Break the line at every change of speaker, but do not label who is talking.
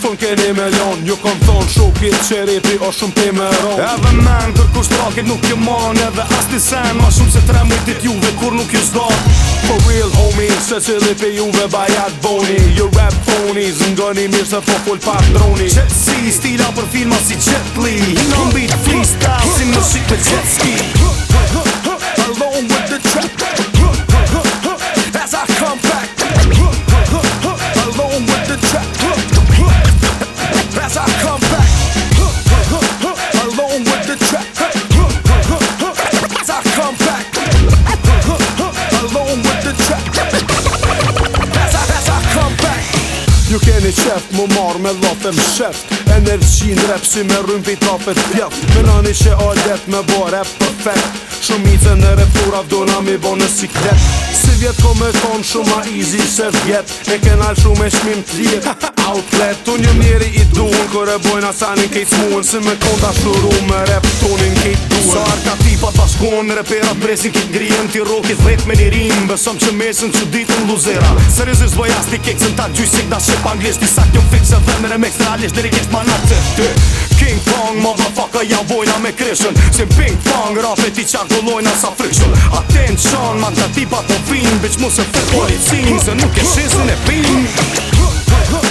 thonë keni me lonë Ju kom thonë shoki e qeripi o shumë pi me ronë Edhe men kër kur nuk ju manë Edhe asti sen ma shumë se tre mujtit juve kur nuk ju zdojnë For real homies se cili pi juve bajat boni You rap phonies ngoni mirë se po full pa droni stila për filma si Jet Li Kumbit freestyle si më shik me Ju keni qef, mu marr me lotem shef Energjin rep si me rrëm pëj trafet pjef Menani që a jet me bo rep perfect Shumitën e refura vdona mi bo në siklet Si vjet ko me thon shumë a easy se vjet E kenal shumë e shmim t'lir Outlet Unë një mjeri i duhun Kër e bojnë asanin kejt smuhen Si me kon t'ashtu me rep tonin kejt duhen shkon në repera presi ki grijen ti rokit vet me nirim besom që mesin që ditën luzera serizis zë bëja sti kek sën ta gjysik da shqip anglis ti sa kjo fikse dhe mere me kësra lish dheri kesh ma natë ty King Kong, motherfucker, ja vojna me krishën Si Pink Pong, rafe ti qarkullojna sa frikshën Aten të shon, man të tipa të po finë Bitch mu se fit policinë, se nuk e shesin e finë